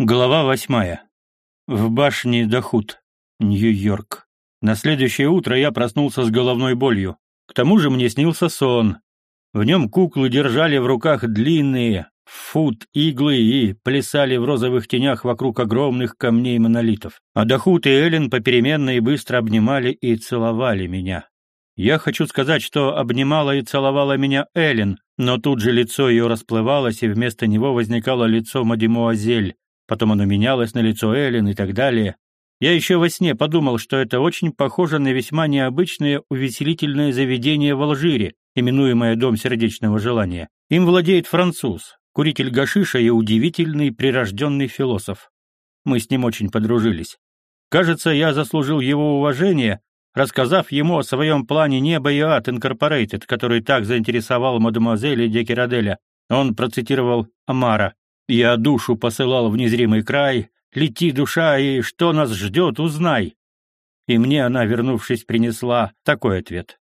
Глава восьмая. В башне Дахут, Нью-Йорк. На следующее утро я проснулся с головной болью. К тому же мне снился сон. В нем куклы держали в руках длинные, фут иглы и плясали в розовых тенях вокруг огромных камней монолитов. А Дахут и Эллен попеременно и быстро обнимали и целовали меня. Я хочу сказать, что обнимала и целовала меня Эллен, но тут же лицо ее расплывалось, и вместо него возникало лицо мадемуазель, потом оно менялось на лицо Эллен и так далее. Я еще во сне подумал, что это очень похоже на весьма необычное увеселительное заведение в Алжире, именуемое «Дом сердечного желания». Им владеет француз, куритель гашиша и удивительный прирожденный философ. Мы с ним очень подружились. Кажется, я заслужил его уважение, рассказав ему о своем плане «Небо и ад Инкорпорейтед», который так заинтересовал мадемуазель Декераделя. Он процитировал Амара. Я душу посылал в незримый край, лети, душа, и что нас ждет, узнай. И мне она, вернувшись, принесла такой ответ.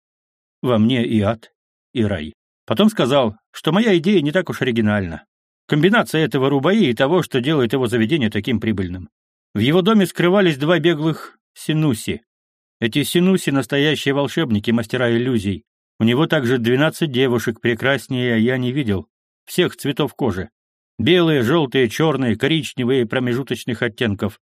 Во мне и ад, и рай. Потом сказал, что моя идея не так уж оригинальна. Комбинация этого рубаи и того, что делает его заведение таким прибыльным. В его доме скрывались два беглых синуси. Эти синуси — настоящие волшебники, мастера иллюзий. У него также двенадцать девушек, прекраснее я не видел, всех цветов кожи. Белые, желтые, черные, коричневые промежуточных оттенков.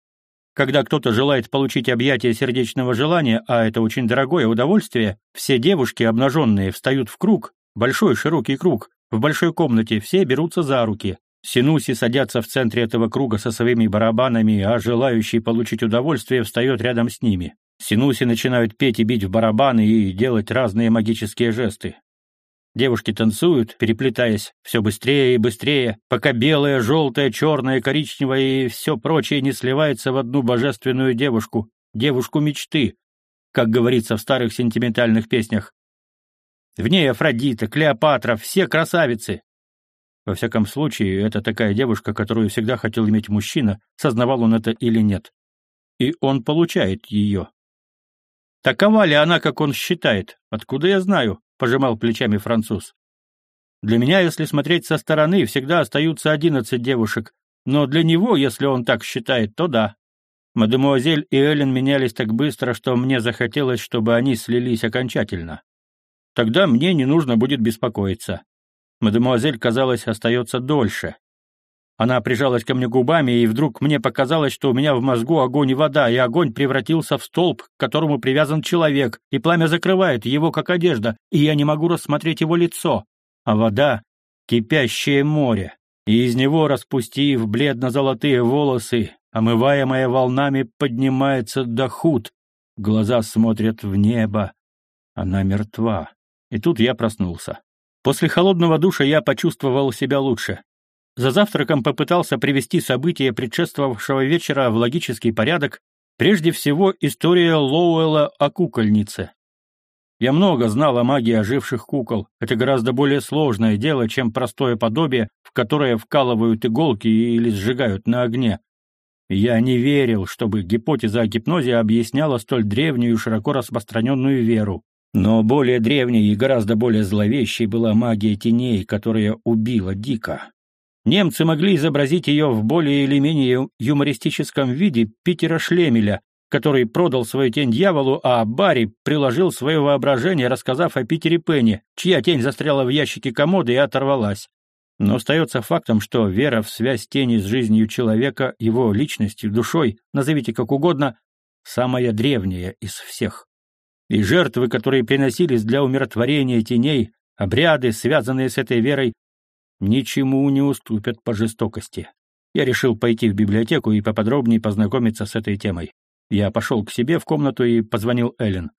Когда кто-то желает получить объятие сердечного желания, а это очень дорогое удовольствие, все девушки, обнаженные, встают в круг, большой широкий круг, в большой комнате, все берутся за руки. Синуси садятся в центре этого круга со своими барабанами, а желающий получить удовольствие встает рядом с ними. Синуси начинают петь и бить в барабаны и делать разные магические жесты. Девушки танцуют, переплетаясь все быстрее и быстрее, пока белое, желтое, черное, коричневое и все прочее не сливается в одну божественную девушку, девушку мечты, как говорится в старых сентиментальных песнях. В ней Афродита, Клеопатра, все красавицы. Во всяком случае, это такая девушка, которую всегда хотел иметь мужчина, сознавал он это или нет. И он получает ее. Такова ли она, как он считает? Откуда я знаю? — пожимал плечами француз. «Для меня, если смотреть со стороны, всегда остаются одиннадцать девушек, но для него, если он так считает, то да. Мадемуазель и Эллен менялись так быстро, что мне захотелось, чтобы они слились окончательно. Тогда мне не нужно будет беспокоиться. Мадемуазель, казалось, остается дольше. Она прижалась ко мне губами, и вдруг мне показалось, что у меня в мозгу огонь и вода, и огонь превратился в столб, к которому привязан человек, и пламя закрывает его, как одежда, и я не могу рассмотреть его лицо. А вода — кипящее море, и из него, распустив бледно-золотые волосы, омываемая волнами, поднимается дохуд. Глаза смотрят в небо. Она мертва. И тут я проснулся. После холодного душа я почувствовал себя лучше. За завтраком попытался привести события предшествовавшего вечера в логический порядок, прежде всего история Лоуэлла о кукольнице. Я много знал о магии оживших кукол. Это гораздо более сложное дело, чем простое подобие, в которое вкалывают иголки или сжигают на огне. Я не верил, чтобы гипотеза о гипнозе объясняла столь древнюю и широко распространенную веру. Но более древней и гораздо более зловещей была магия теней, которая убила Дика. Немцы могли изобразить ее в более или менее юмористическом виде Питера Шлемеля, который продал свою тень дьяволу, а Барри приложил свое воображение, рассказав о Питере Пенни, чья тень застряла в ящике комода и оторвалась. Но остается фактом, что вера в связь тени с жизнью человека, его личностью, душой, назовите как угодно, самая древняя из всех. И жертвы, которые приносились для умиротворения теней, обряды, связанные с этой верой, ничему не уступят по жестокости. Я решил пойти в библиотеку и поподробнее познакомиться с этой темой. Я пошел к себе в комнату и позвонил Эллен.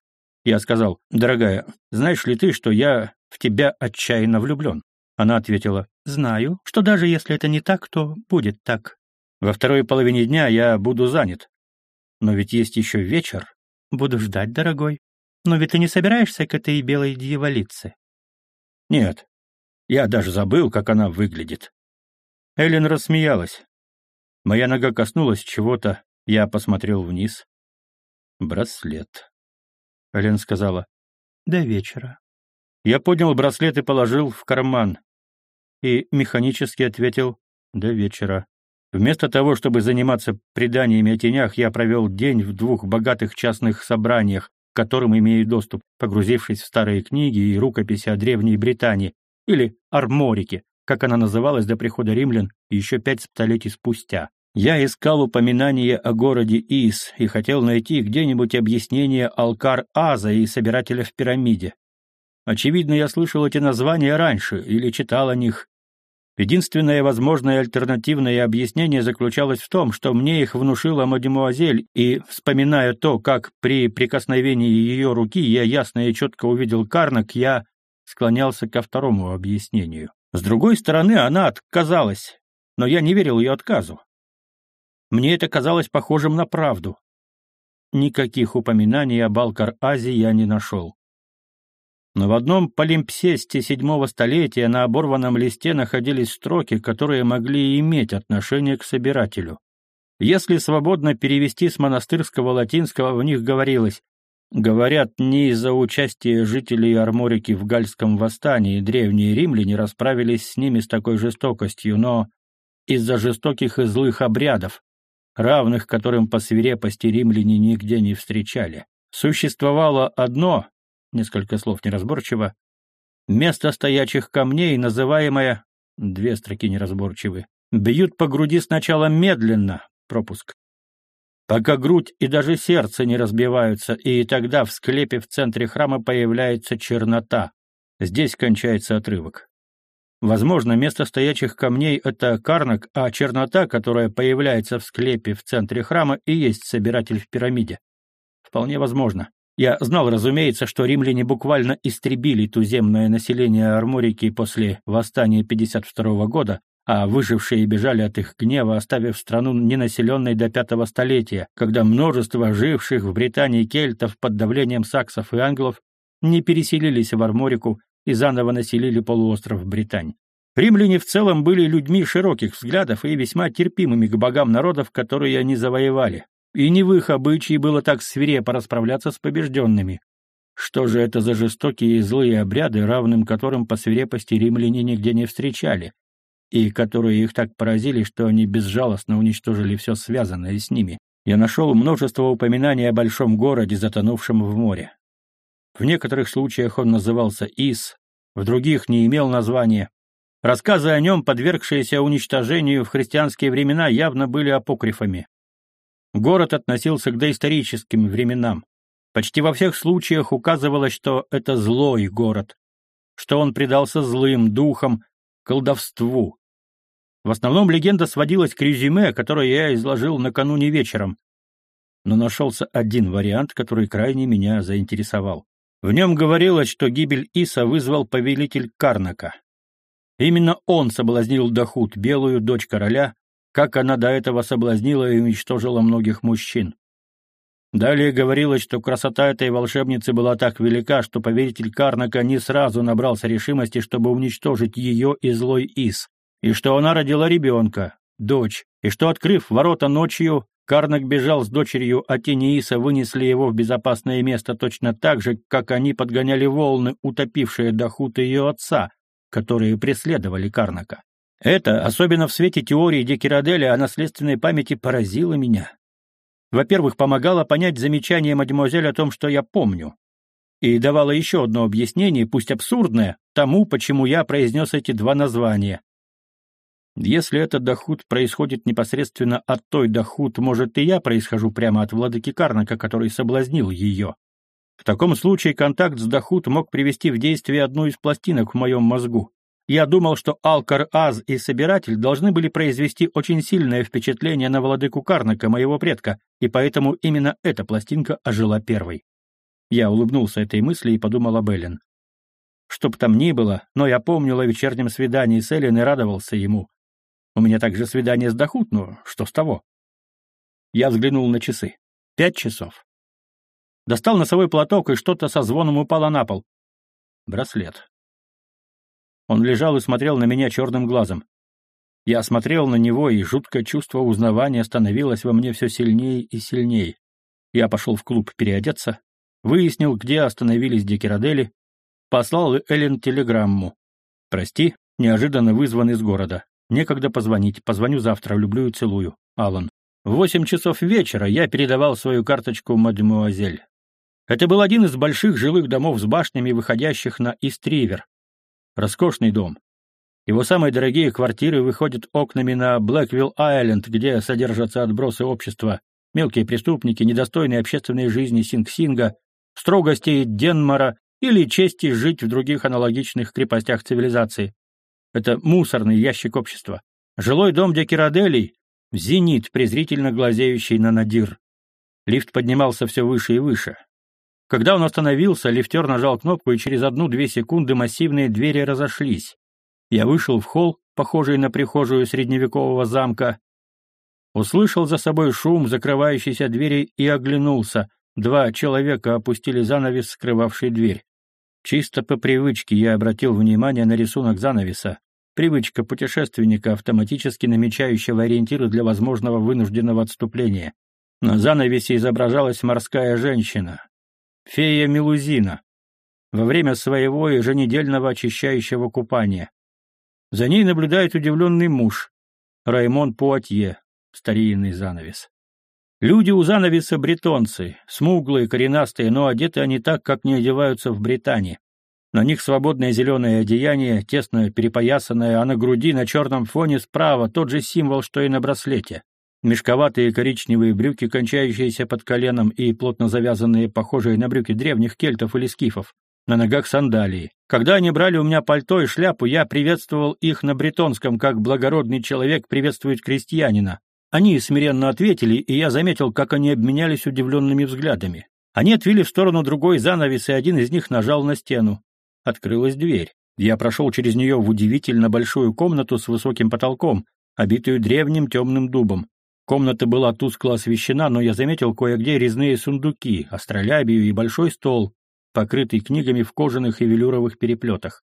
Я сказал, «Дорогая, знаешь ли ты, что я в тебя отчаянно влюблен?» Она ответила, «Знаю, что даже если это не так, то будет так. Во второй половине дня я буду занят. Но ведь есть еще вечер. Буду ждать, дорогой. Но ведь ты не собираешься к этой белой дьяволице?» «Нет, я даже забыл, как она выглядит. Эллен рассмеялась. Моя нога коснулась чего-то, я посмотрел вниз. Браслет. Эллен сказала, «До вечера». Я поднял браслет и положил в карман. И механически ответил, «До вечера». Вместо того, чтобы заниматься преданиями о тенях, я провел день в двух богатых частных собраниях, к которым имею доступ, погрузившись в старые книги и рукописи о Древней Британии, или Арморике, как она называлась до прихода римлян еще пять столетий спустя. Я искал упоминание о городе Ис и хотел найти где-нибудь объяснение Алкар-Аза и Собирателя в пирамиде. Очевидно, я слышал эти названия раньше или читал о них. Единственное возможное альтернативное объяснение заключалось в том, что мне их внушила мадемуазель, и, вспоминая то, как при прикосновении ее руки я ясно и четко увидел Карнак, я склонялся ко второму объяснению. С другой стороны, она отказалась, но я не верил ее отказу. Мне это казалось похожим на правду. Никаких упоминаний об Алкар-Азе я не нашел. Но в одном полимпсесте седьмого столетия на оборванном листе находились строки, которые могли иметь отношение к собирателю. Если свободно перевести с монастырского латинского, в них говорилось Говорят, не из-за участия жителей Арморики в Гальском восстании древние римляне расправились с ними с такой жестокостью, но из-за жестоких и злых обрядов, равных которым по свирепости римляне нигде не встречали. Существовало одно, несколько слов неразборчиво, место стоячих камней, называемое, две строки неразборчивы, бьют по груди сначала медленно, пропуск, пока грудь и даже сердце не разбиваются, и тогда в склепе в центре храма появляется чернота. Здесь кончается отрывок. Возможно, место стоячих камней — это карнак, а чернота, которая появляется в склепе в центре храма, и есть собиратель в пирамиде. Вполне возможно. Я знал, разумеется, что римляне буквально истребили туземное население Арморики после восстания 52 года, а выжившие бежали от их гнева, оставив страну ненаселенной до пятого столетия, когда множество живших в Британии кельтов под давлением саксов и англов не переселились в Арморику и заново населили полуостров Британь. Римляне в целом были людьми широких взглядов и весьма терпимыми к богам народов, которые они завоевали. И не в их обычае было так свирепо расправляться с побежденными. Что же это за жестокие и злые обряды, равным которым по свирепости римляне нигде не встречали, и которые их так поразили, что они безжалостно уничтожили все связанное с ними. Я нашел множество упоминаний о большом городе, затонувшем в море. В некоторых случаях он назывался Ис, в других не имел названия. Рассказы о нем, подвергшиеся уничтожению в христианские времена, явно были апокрифами. Город относился к доисторическим временам. Почти во всех случаях указывалось, что это злой город, что он предался злым духам, колдовству. В основном легенда сводилась к резюме, которое я изложил накануне вечером. Но нашелся один вариант, который крайне меня заинтересовал. В нем говорилось, что гибель Иса вызвал повелитель Карнака. Именно он соблазнил Дахут, белую дочь короля, как она до этого соблазнила и уничтожила многих мужчин. Далее говорилось, что красота этой волшебницы была так велика, что повелитель Карнака не сразу набрался решимости, чтобы уничтожить ее и злой Ис, и что она родила ребенка, дочь, и что, открыв ворота ночью, Карнак бежал с дочерью, а тени Иса вынесли его в безопасное место точно так же, как они подгоняли волны, утопившие Дахут ее отца, которые преследовали Карнака. Это, особенно в свете теории Декираделя о наследственной памяти, поразило меня. Во-первых, помогала понять замечание мадемуазель о том, что я помню. И давала еще одно объяснение, пусть абсурдное, тому, почему я произнес эти два названия. Если этот дохуд происходит непосредственно от той дохуд, может, и я происхожу прямо от владыки Карнака, который соблазнил ее. В таком случае контакт с дохуд мог привести в действие одну из пластинок в моем мозгу. Я думал, что Алкар-Аз и Собиратель должны были произвести очень сильное впечатление на владыку Карнака, моего предка, и поэтому именно эта пластинка ожила первой. Я улыбнулся этой мысли и подумал об Эллен. Чтоб там ни было, но я помнил о вечернем свидании с Эллен и радовался ему. У меня также свидание с Дахут, но что с того? Я взглянул на часы. Пять часов. Достал носовой платок, и что-то со звоном упало на пол. Браслет. Он лежал и смотрел на меня черным глазом. Я смотрел на него, и жуткое чувство узнавания становилось во мне все сильнее и сильнее. Я пошел в клуб переодеться, выяснил, где остановились Декерадели, послал Эллен телеграмму. «Прости, неожиданно вызван из города. Некогда позвонить. Позвоню завтра. Люблю и целую. Алан. В восемь часов вечера я передавал свою карточку мадемуазель. Это был один из больших жилых домов с башнями, выходящих на Истривер. Роскошный дом. Его самые дорогие квартиры выходят окнами на Блэквилл-Айленд, где содержатся отбросы общества, мелкие преступники, недостойные общественной жизни Синг-Синга, строгости Денмара или чести жить в других аналогичных крепостях цивилизации. Это мусорный ящик общества. Жилой дом Декираделей — зенит, презрительно глазеющий на Надир. Лифт поднимался все выше и выше. Когда он остановился, лифтер нажал кнопку, и через одну-две секунды массивные двери разошлись. Я вышел в холл, похожий на прихожую средневекового замка, услышал за собой шум закрывающейся двери и оглянулся. Два человека опустили занавес, скрывавший дверь. Чисто по привычке я обратил внимание на рисунок занавеса. Привычка путешественника, автоматически намечающего ориентиры для возможного вынужденного отступления. На занавесе изображалась морская женщина. Фея Мелузина. Во время своего еженедельного очищающего купания. За ней наблюдает удивленный муж, Раймон Пуатье, старинный занавес. Люди у занавеса бретонцы, смуглые, коренастые, но одеты они так, как не одеваются в Британии. На них свободное зеленое одеяние, тесно перепоясанное, а на груди на черном фоне справа тот же символ, что и на браслете. Мешковатые коричневые брюки, кончающиеся под коленом, и плотно завязанные, похожие на брюки древних кельтов или скифов на ногах сандалии. Когда они брали у меня пальто и шляпу, я приветствовал их на бретонском, как благородный человек приветствует крестьянина. Они смиренно ответили, и я заметил, как они обменялись удивленными взглядами. Они отвели в сторону другой занавес, и один из них нажал на стену. Открылась дверь. Я прошел через нее в удивительно большую комнату с высоким потолком, обитую древним темным дубом. Комната была тускло освещена, но я заметил кое-где резные сундуки, астролябию и большой стол, покрытый книгами в кожаных и велюровых переплетах.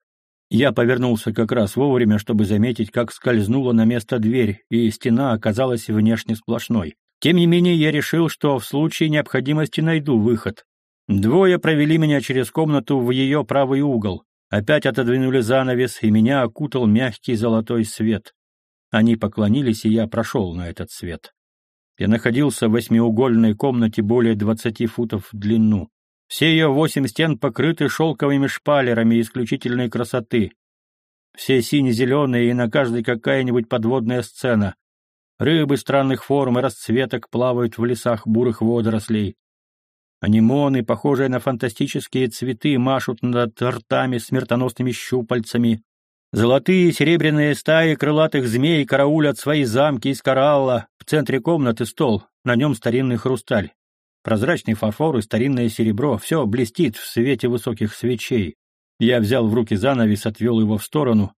Я повернулся как раз вовремя, чтобы заметить, как скользнула на место дверь, и стена оказалась внешне сплошной. Тем не менее, я решил, что в случае необходимости найду выход. Двое провели меня через комнату в ее правый угол. Опять отодвинули занавес, и меня окутал мягкий золотой свет. Они поклонились, и я прошел на этот свет. Я находился в восьмиугольной комнате более двадцати футов в длину. Все ее восемь стен покрыты шелковыми шпалерами исключительной красоты. Все сине-зеленые и на каждой какая-нибудь подводная сцена. Рыбы странных форм и расцветок плавают в лесах бурых водорослей. Анимоны, похожие на фантастические цветы, машут над ртами смертоносными щупальцами. Золотые и серебряные стаи крылатых змей караулят свои замки из коралла. В центре комнаты стол, на нем старинный хрусталь. Прозрачный фарфор и старинное серебро, все блестит в свете высоких свечей. Я взял в руки занавес, отвел его в сторону.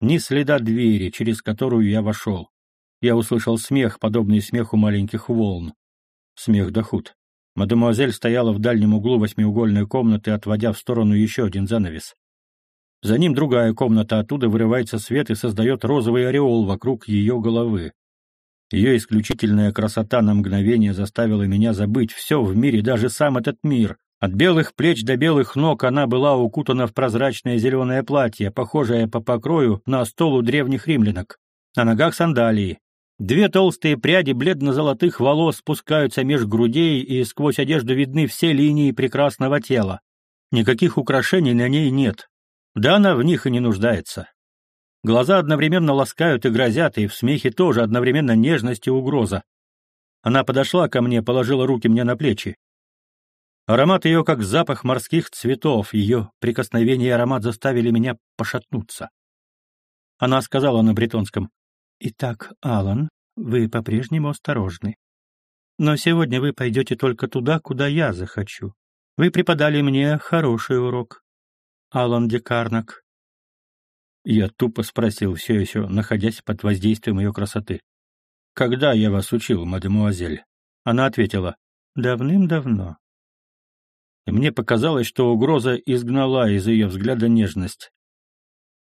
Ни следа двери, через которую я вошел. Я услышал смех, подобный смеху маленьких волн. Смех Дахут. Мадемуазель стояла в дальнем углу восьмиугольной комнаты, отводя в сторону еще один занавес. За ним другая комната, оттуда вырывается свет и создает розовый ореол вокруг ее головы. Ее исключительная красота на мгновение заставила меня забыть все в мире, даже сам этот мир. От белых плеч до белых ног она была укутана в прозрачное зеленое платье, похожее по покрою на стол у древних римлянок. На ногах сандалии. Две толстые пряди бледно-золотых волос спускаются меж грудей, и сквозь одежду видны все линии прекрасного тела. Никаких украшений на ней нет. Да она в них и не нуждается. Глаза одновременно ласкают и грозят, и в смехе тоже одновременно нежность и угроза. Она подошла ко мне, положила руки мне на плечи. Аромат ее, как запах морских цветов, ее прикосновение и аромат заставили меня пошатнуться. Она сказала на бретонском, «Итак, Алан, вы по-прежнему осторожны. Но сегодня вы пойдете только туда, куда я захочу. Вы преподали мне хороший урок. Алан Декарнак, я тупо спросил, все еще находясь под воздействием ее красоты. «Когда я вас учил, мадемуазель?» Она ответила, «Давным-давно». И мне показалось, что угроза изгнала из ее взгляда нежность.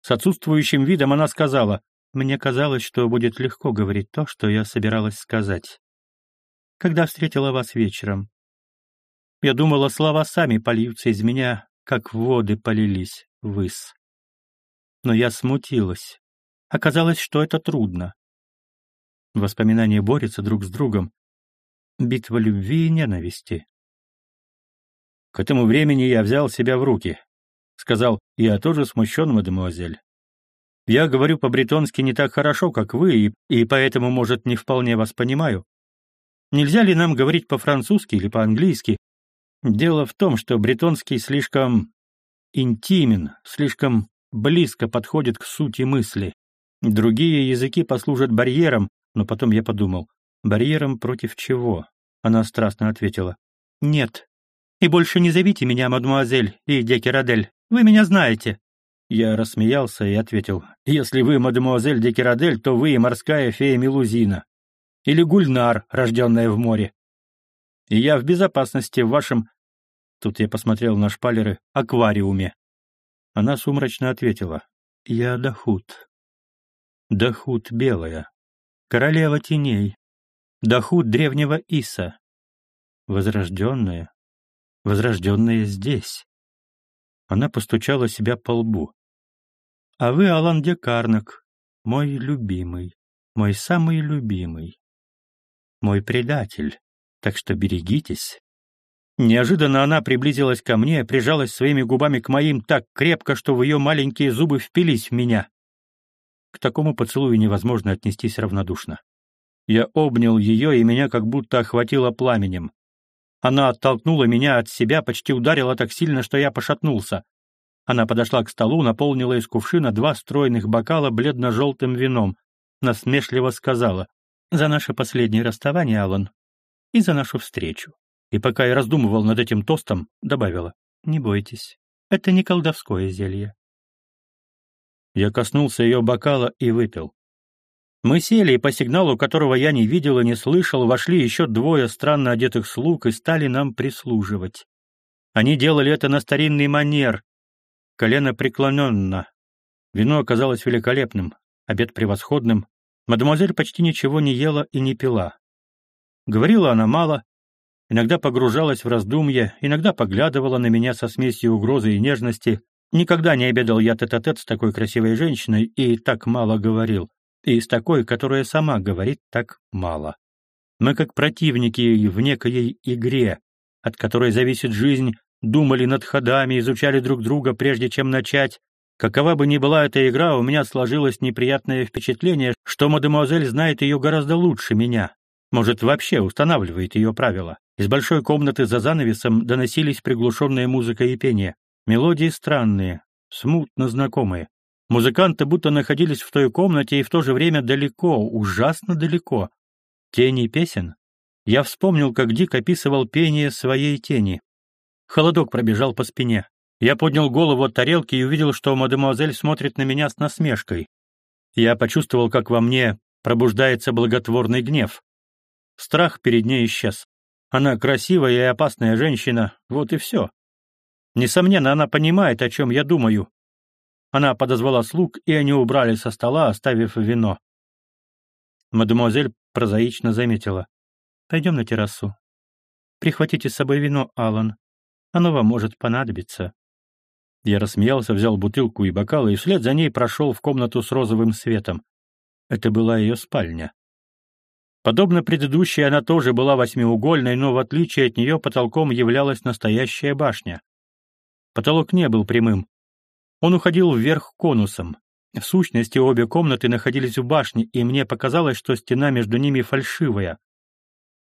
С отсутствующим видом она сказала, «Мне казалось, что будет легко говорить то, что я собиралась сказать. Когда встретила вас вечером, я думала, слова сами польются из меня, как воды полились ввысь но я смутилась. Оказалось, что это трудно. Воспоминания борются друг с другом. Битва любви и ненависти. К этому времени я взял себя в руки. Сказал, я тоже смущен, мадемуазель. Я говорю по-бретонски не так хорошо, как вы, и, и поэтому, может, не вполне вас понимаю. Нельзя ли нам говорить по-французски или по-английски? Дело в том, что бретонский слишком интимен, слишком близко подходит к сути мысли. Другие языки послужат барьером, но потом я подумал, барьером против чего? Она страстно ответила, нет. И больше не зовите меня, мадемуазель и Декерадель, вы меня знаете. Я рассмеялся и ответил, «Если вы мадемуазель де то вы и морская фея Мелузина. Или Гульнар, рожденная в море. И я в безопасности в вашем...» Тут я посмотрел на шпалеры «аквариуме». Она сумрачно ответила, «Я Дахут. Дахут белая, королева теней, Дахут древнего Иса, возрожденная, возрожденная здесь». Она постучала себя по лбу. А вы Алан Декарнак, мой любимый, мой самый любимый, мой предатель, так что берегитесь. Неожиданно она приблизилась ко мне, прижалась своими губами к моим так крепко, что в ее маленькие зубы впились в меня. К такому поцелую невозможно отнестись равнодушно. Я обнял ее, и меня как будто охватило пламенем. Она оттолкнула меня от себя, почти ударила так сильно, что я пошатнулся. Она подошла к столу, наполнила из кувшина два стройных бокала бледно-желтым вином. Насмешливо сказала «За наше последнее расставание, Аллан, и за нашу встречу». И пока я раздумывал над этим тостом, добавила «Не бойтесь, это не колдовское зелье». Я коснулся ее бокала и выпил. Мы сели, и по сигналу, которого я не видел и не слышал, вошли еще двое странно одетых слуг и стали нам прислуживать. Они делали это на старинный манер, колено преклоненно. Вино оказалось великолепным, обед превосходным. Мадемуазель почти ничего не ела и не пила. Говорила она мало, иногда погружалась в раздумья, иногда поглядывала на меня со смесью угрозы и нежности. Никогда не обедал я тет-а-тет -тет с такой красивой женщиной и так мало говорил, и с такой, которая сама говорит так мало. Мы как противники в некой игре, от которой зависит жизнь думали над ходами, изучали друг друга, прежде чем начать. Какова бы ни была эта игра, у меня сложилось неприятное впечатление, что мадемуазель знает ее гораздо лучше меня. Может, вообще устанавливает ее правила. Из большой комнаты за занавесом доносились приглушенная музыка и пение. Мелодии странные, смутно знакомые. Музыканты будто находились в той комнате и в то же время далеко, ужасно далеко. Тени песен? Я вспомнил, как Дик описывал пение своей тени. Холодок пробежал по спине. Я поднял голову от тарелки и увидел, что мадемуазель смотрит на меня с насмешкой. Я почувствовал, как во мне пробуждается благотворный гнев. Страх перед ней исчез. Она красивая и опасная женщина, вот и все. Несомненно, она понимает, о чем я думаю. Она подозвала слуг, и они убрали со стола, оставив вино. Мадемуазель прозаично заметила. «Пойдем на террасу. Прихватите с собой вино, Алан. Оно вам может понадобиться». Я рассмеялся, взял бутылку и бокалы, и вслед за ней прошел в комнату с розовым светом. Это была ее спальня. Подобно предыдущей, она тоже была восьмиугольной, но в отличие от нее потолком являлась настоящая башня. Потолок не был прямым. Он уходил вверх конусом. В сущности, обе комнаты находились в башне, и мне показалось, что стена между ними фальшивая.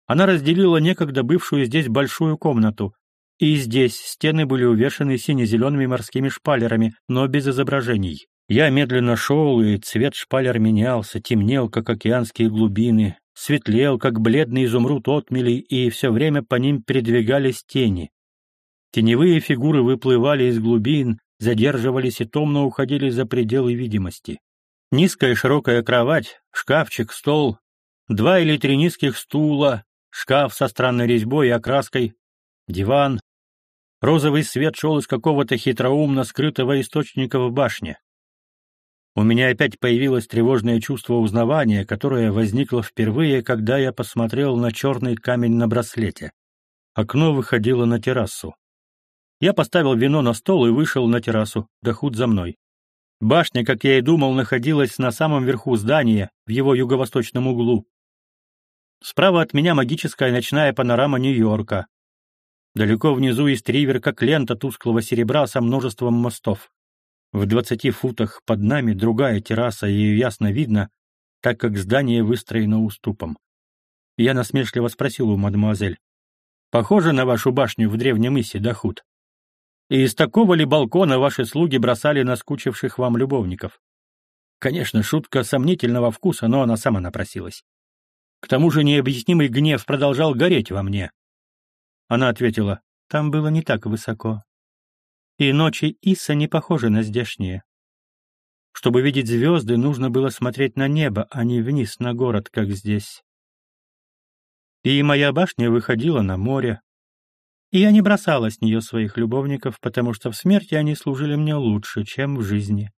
Она разделила некогда бывшую здесь большую комнату, и здесь стены были увешаны сине-зелеными морскими шпалерами, но без изображений. Я медленно шел, и цвет шпалер менялся, темнел, как океанские глубины, светлел, как бледный изумруд отмелей, и все время по ним передвигались тени. Теневые фигуры выплывали из глубин, задерживались и томно уходили за пределы видимости. Низкая широкая кровать, шкафчик, стол, два или три низких стула, шкаф со странной резьбой и окраской, диван. Розовый свет шел из какого-то хитроумно скрытого источника в башне. У меня опять появилось тревожное чувство узнавания, которое возникло впервые, когда я посмотрел на черный камень на браслете. Окно выходило на террасу. Я поставил вино на стол и вышел на террасу, Дахут за мной. Башня, как я и думал, находилась на самом верху здания, в его юго-восточном углу. Справа от меня магическая ночная панорама Нью-Йорка. Далеко внизу есть ривер, как лента тусклого серебра со множеством мостов. В двадцати футах под нами другая терраса, ее ясно видно, так как здание выстроено уступом. Я насмешливо спросил у мадемуазель. «Похоже на вашу башню в древнем Исе, Дахут? И из такого ли балкона ваши слуги бросали наскучивших вам любовников?» Конечно, шутка сомнительного вкуса, но она сама напросилась. К тому же необъяснимый гнев продолжал гореть во мне. Она ответила, там было не так высоко. И ночи Иса не похожи на здешние. Чтобы видеть звезды, нужно было смотреть на небо, а не вниз на город, как здесь. И моя башня выходила на море. И я не бросала с нее своих любовников, потому что в смерти они служили мне лучше, чем в жизни.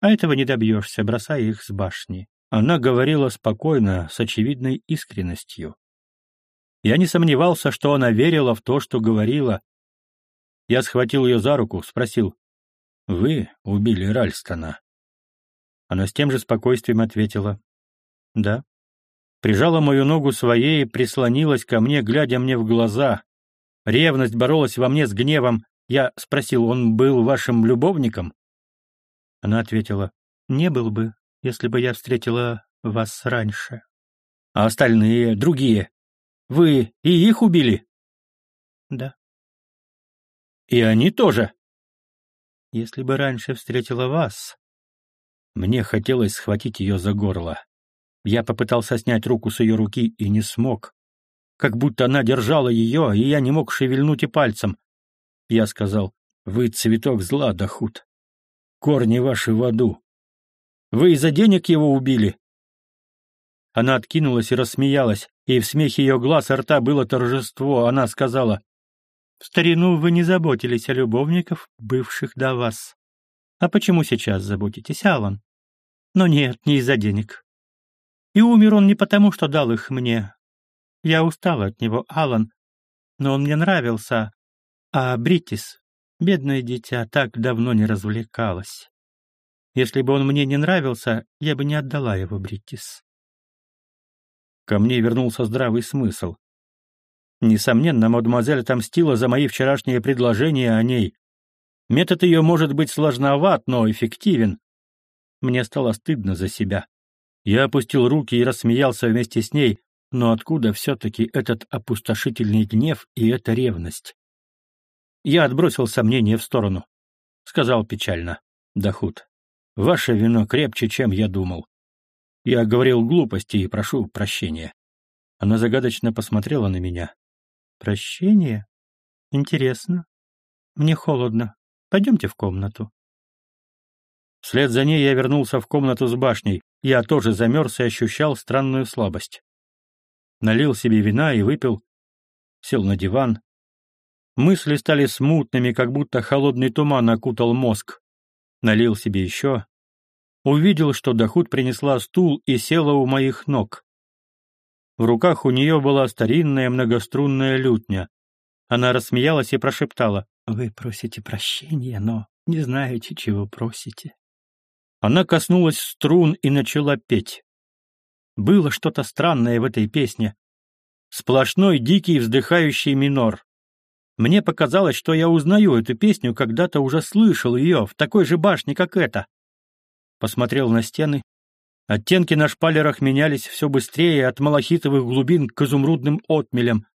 А этого не добьешься, бросая их с башни. Она говорила спокойно, с очевидной искренностью. Я не сомневался, что она верила в то, что говорила. Я схватил ее за руку, спросил, «Вы убили Ральстона?» Она с тем же спокойствием ответила, «Да». Прижала мою ногу своей и прислонилась ко мне, глядя мне в глаза. Ревность боролась во мне с гневом. Я спросил, он был вашим любовником? Она ответила, «Не был бы, если бы я встретила вас раньше». «А остальные, другие?» Вы и их убили? Да. И они тоже? Если бы раньше встретила вас... Мне хотелось схватить ее за горло. Я попытался снять руку с ее руки и не смог. Как будто она держала ее, и я не мог шевельнуть и пальцем. Я сказал, вы цветок зла, Дахут. Корни ваши в аду. Вы из-за денег его убили? Она откинулась и рассмеялась, и в смехе ее глаз и рта было торжество. Она сказала, «В старину вы не заботились о любовниках, бывших до вас. А почему сейчас заботитесь, Алан? Но нет, не из-за денег. И умер он не потому, что дал их мне. Я устала от него, Алан, но он мне нравился. А Бриттис, бедное дитя, так давно не развлекалась. Если бы он мне не нравился, я бы не отдала его Бриттис. Ко мне вернулся здравый смысл. Несомненно, мадемуазель отомстила за мои вчерашние предложения о ней. Метод ее может быть сложноват, но эффективен. Мне стало стыдно за себя. Я опустил руки и рассмеялся вместе с ней, но откуда все-таки этот опустошительный гнев и эта ревность? Я отбросил сомнения в сторону. Сказал печально. Дахут, ваше вино крепче, чем я думал. Я говорил глупости и прошу прощения. Она загадочно посмотрела на меня. Прощение? Интересно. Мне холодно. Пойдемте в комнату. Вслед за ней я вернулся в комнату с башней. Я тоже замерз и ощущал странную слабость. Налил себе вина и выпил. Сел на диван. Мысли стали смутными, как будто холодный туман окутал мозг. Налил себе еще, увидел, что Дахут принесла стул и села у моих ног. В руках у нее была старинная многострунная лютня. Она рассмеялась и прошептала, «Вы просите прощения, но не знаете, чего просите». Она коснулась струн и начала петь. Было что-то странное в этой песне. Сплошной дикий вздыхающий минор. Мне показалось, что я узнаю эту песню, когда-то уже слышал ее, в такой же башне, как эта посмотрел на стены. Оттенки на шпалерах менялись все быстрее от малахитовых глубин к изумрудным отмелям.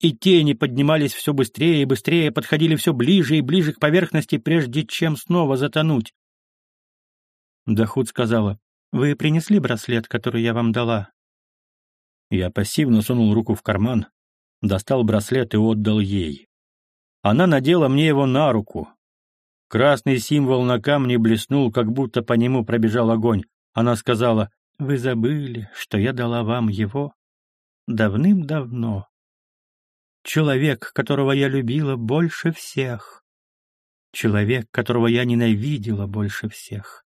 И тени поднимались все быстрее и быстрее, подходили все ближе и ближе к поверхности, прежде чем снова затонуть. Дахуд сказала, «Вы принесли браслет, который я вам дала?» Я пассивно сунул руку в карман, достал браслет и отдал ей. Она надела мне его на руку, Красный символ на камне блеснул, как будто по нему пробежал огонь. Она сказала, «Вы забыли, что я дала вам его давным-давно. Человек, которого я любила больше всех. Человек, которого я ненавидела больше всех.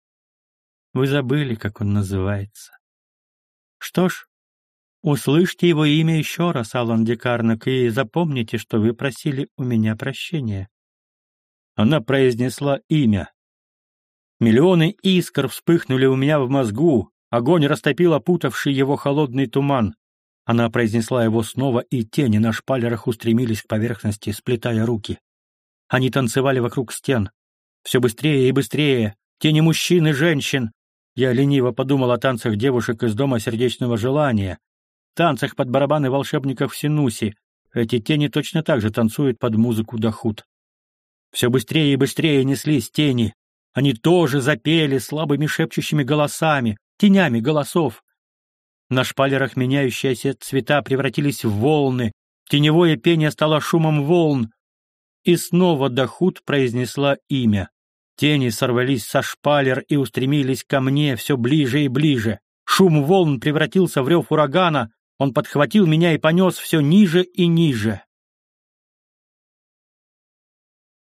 Вы забыли, как он называется. Что ж, услышьте его имя еще раз, Алан Декарнак, и запомните, что вы просили у меня прощения. Она произнесла имя. Миллионы искр вспыхнули у меня в мозгу, огонь растопил опутавший его холодный туман. Она произнесла его снова, и тени на шпалерах устремились к поверхности, сплетая руки. Они танцевали вокруг стен. Все быстрее и быстрее. Тени мужчин и женщин. Я лениво подумал о танцах девушек из Дома сердечного желания. Танцах под барабаны волшебников в Синуси. Эти тени точно так же танцуют под музыку Дахут. Все быстрее и быстрее неслись тени. Они тоже запели слабыми шепчущими голосами, тенями голосов. На шпалерах меняющиеся цвета превратились в волны, теневое пение стало шумом волн. И снова Дахут произнесла имя. Тени сорвались со шпалер и устремились ко мне все ближе и ближе. Шум волн превратился в рев урагана, он подхватил меня и понес все ниже и ниже.